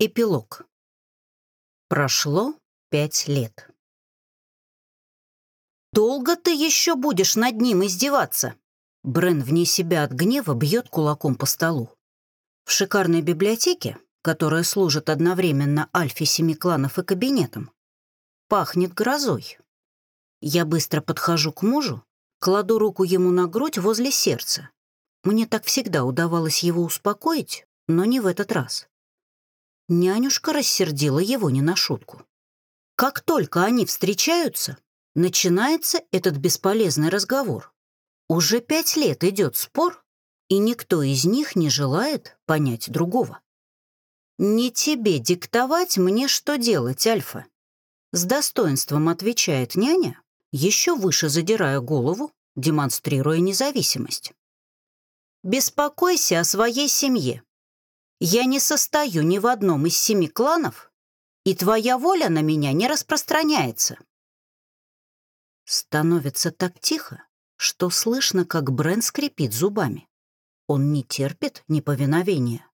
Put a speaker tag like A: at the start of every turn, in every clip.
A: Эпилог. Прошло пять лет. «Долго ты еще будешь над ним издеваться?» Брен вне себя от гнева бьет кулаком по столу. В шикарной библиотеке, которая служит одновременно альфе семи кланов и кабинетом, пахнет грозой. Я быстро подхожу к мужу, кладу руку ему на грудь возле сердца. Мне так всегда удавалось его успокоить, но не в этот раз. Нянюшка рассердила его не на шутку. Как только они встречаются, начинается этот бесполезный разговор. Уже пять лет идет спор, и никто из них не желает понять другого. «Не тебе диктовать мне, что делать, Альфа», с достоинством отвечает няня, еще выше задирая голову, демонстрируя независимость. «Беспокойся о своей семье. Я не состою ни в одном из семи кланов, и твоя воля на меня не распространяется. Становится так тихо, что слышно, как Брен скрипит зубами. Он не терпит неповиновения.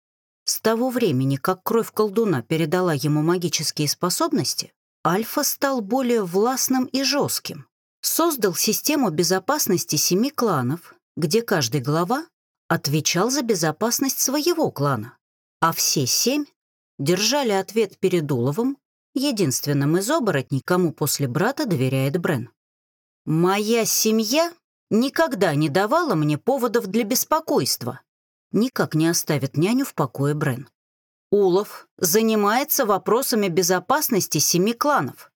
A: С того времени, как кровь колдуна передала ему магические способности, Альфа стал более властным и жестким. Создал систему безопасности семи кланов, где каждый глава отвечал за безопасность своего клана а все семь держали ответ перед Уловым, единственным из оборотней, кому после брата доверяет Брен. «Моя семья никогда не давала мне поводов для беспокойства», никак не оставит няню в покое Брен. Улов занимается вопросами безопасности семи кланов.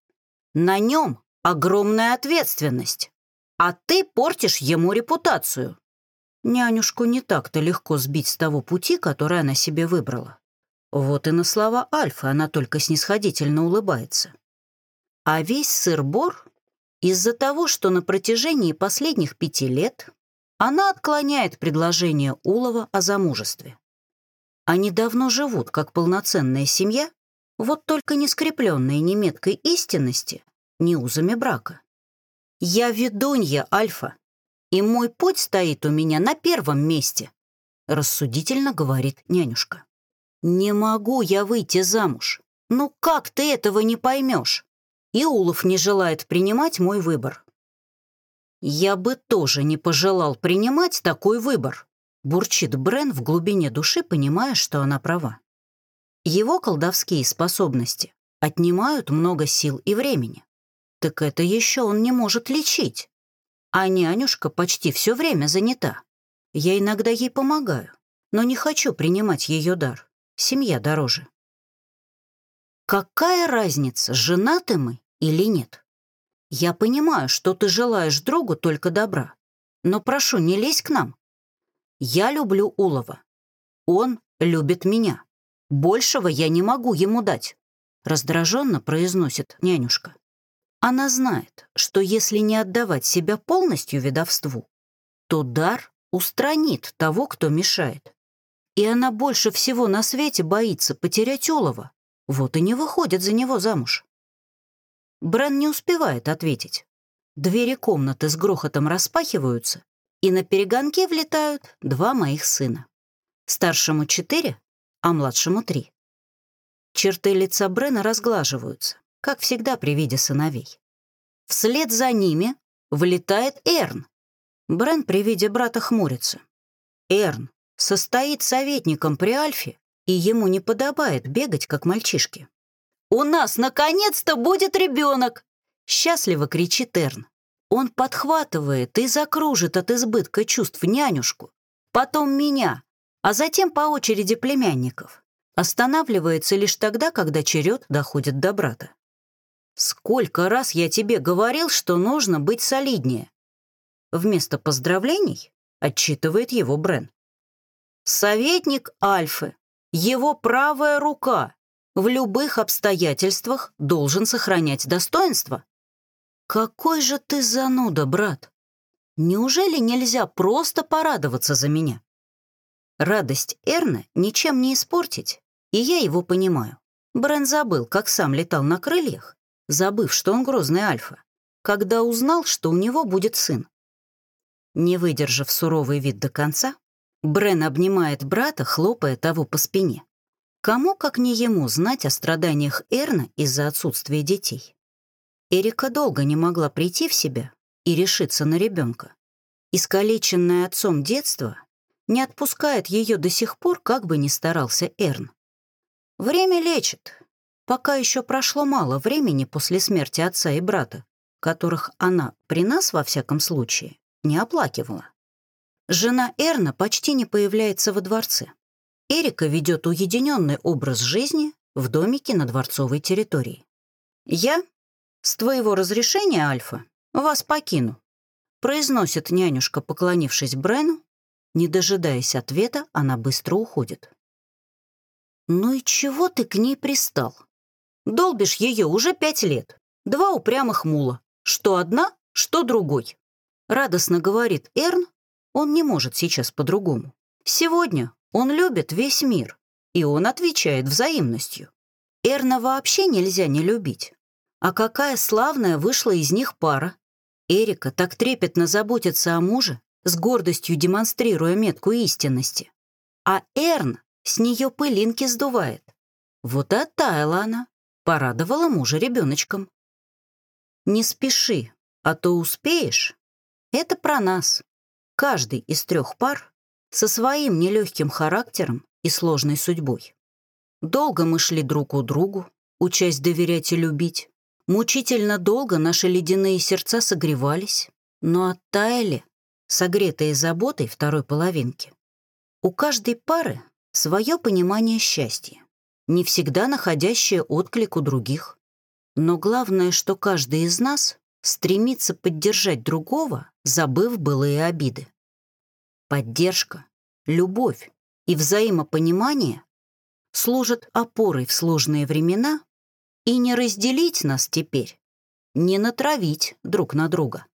A: На нем огромная ответственность, а ты портишь ему репутацию. Нянюшку не так-то легко сбить с того пути, который она себе выбрала. Вот и на слова Альфа она только снисходительно улыбается. А весь сыр-бор из-за того, что на протяжении последних пяти лет она отклоняет предложение Улова о замужестве. Они давно живут как полноценная семья, вот только не скрепленные ни меткой истинности, ни узами брака. «Я ведунья, Альфа», и мой путь стоит у меня на первом месте», — рассудительно говорит нянюшка. «Не могу я выйти замуж. Ну как ты этого не поймешь?» И Улов не желает принимать мой выбор. «Я бы тоже не пожелал принимать такой выбор», — бурчит Брен в глубине души, понимая, что она права. Его колдовские способности отнимают много сил и времени. Так это еще он не может лечить. А нянюшка почти все время занята. Я иногда ей помогаю, но не хочу принимать ее дар. Семья дороже. Какая разница, женаты мы или нет? Я понимаю, что ты желаешь другу только добра, но прошу, не лезь к нам. Я люблю Улова. Он любит меня. Большего я не могу ему дать, раздраженно произносит нянюшка. Она знает, что если не отдавать себя полностью ведовству, то дар устранит того, кто мешает. И она больше всего на свете боится потерять олова, вот и не выходит за него замуж. Брен не успевает ответить. Двери комнаты с грохотом распахиваются, и на перегонки влетают два моих сына. Старшему четыре, а младшему три. Черты лица Брена разглаживаются как всегда при виде сыновей. Вслед за ними вылетает Эрн. Брен при виде брата хмурится. Эрн состоит советником при Альфе, и ему не подобает бегать, как мальчишки. «У нас наконец-то будет ребенок!» Счастливо кричит Эрн. Он подхватывает и закружит от избытка чувств нянюшку, потом меня, а затем по очереди племянников. Останавливается лишь тогда, когда черед доходит до брата. «Сколько раз я тебе говорил, что нужно быть солиднее?» Вместо поздравлений отчитывает его Брен. «Советник Альфы, его правая рука, в любых обстоятельствах должен сохранять достоинство». «Какой же ты зануда, брат! Неужели нельзя просто порадоваться за меня?» Радость Эрна ничем не испортить, и я его понимаю. Брен забыл, как сам летал на крыльях, забыв, что он грозный альфа, когда узнал, что у него будет сын. Не выдержав суровый вид до конца, Брен обнимает брата, хлопая того по спине. Кому, как не ему, знать о страданиях Эрна из-за отсутствия детей? Эрика долго не могла прийти в себя и решиться на ребенка. Искалеченное отцом детство не отпускает ее до сих пор, как бы ни старался Эрн. Время лечит. Пока еще прошло мало времени после смерти отца и брата, которых она, при нас во всяком случае, не оплакивала. Жена Эрна почти не появляется во дворце. Эрика ведет уединенный образ жизни в домике на дворцовой территории. «Я, с твоего разрешения, Альфа, вас покину», произносит нянюшка, поклонившись Брену. Не дожидаясь ответа, она быстро уходит. «Ну и чего ты к ней пристал? Долбишь ее уже пять лет. Два упрямых мула. Что одна, что другой». Радостно говорит Эрн, он не может сейчас по-другому. Сегодня он любит весь мир, и он отвечает взаимностью. Эрна вообще нельзя не любить. А какая славная вышла из них пара. Эрика так трепетно заботится о муже, с гордостью демонстрируя метку истинности. А Эрн с нее пылинки сдувает. Вот и оттаяла она, порадовала мужа ребеночком. Не спеши, а то успеешь. Это про нас. Каждый из трех пар со своим нелегким характером и сложной судьбой. Долго мы шли друг у другу, учась доверять и любить. Мучительно долго наши ледяные сердца согревались, но оттаяли, согретые заботой второй половинки. У каждой пары свое понимание счастья, не всегда находящее отклик у других. Но главное, что каждый из нас стремится поддержать другого, забыв былые обиды. Поддержка, любовь и взаимопонимание служат опорой в сложные времена и не разделить нас теперь, не натравить друг на друга.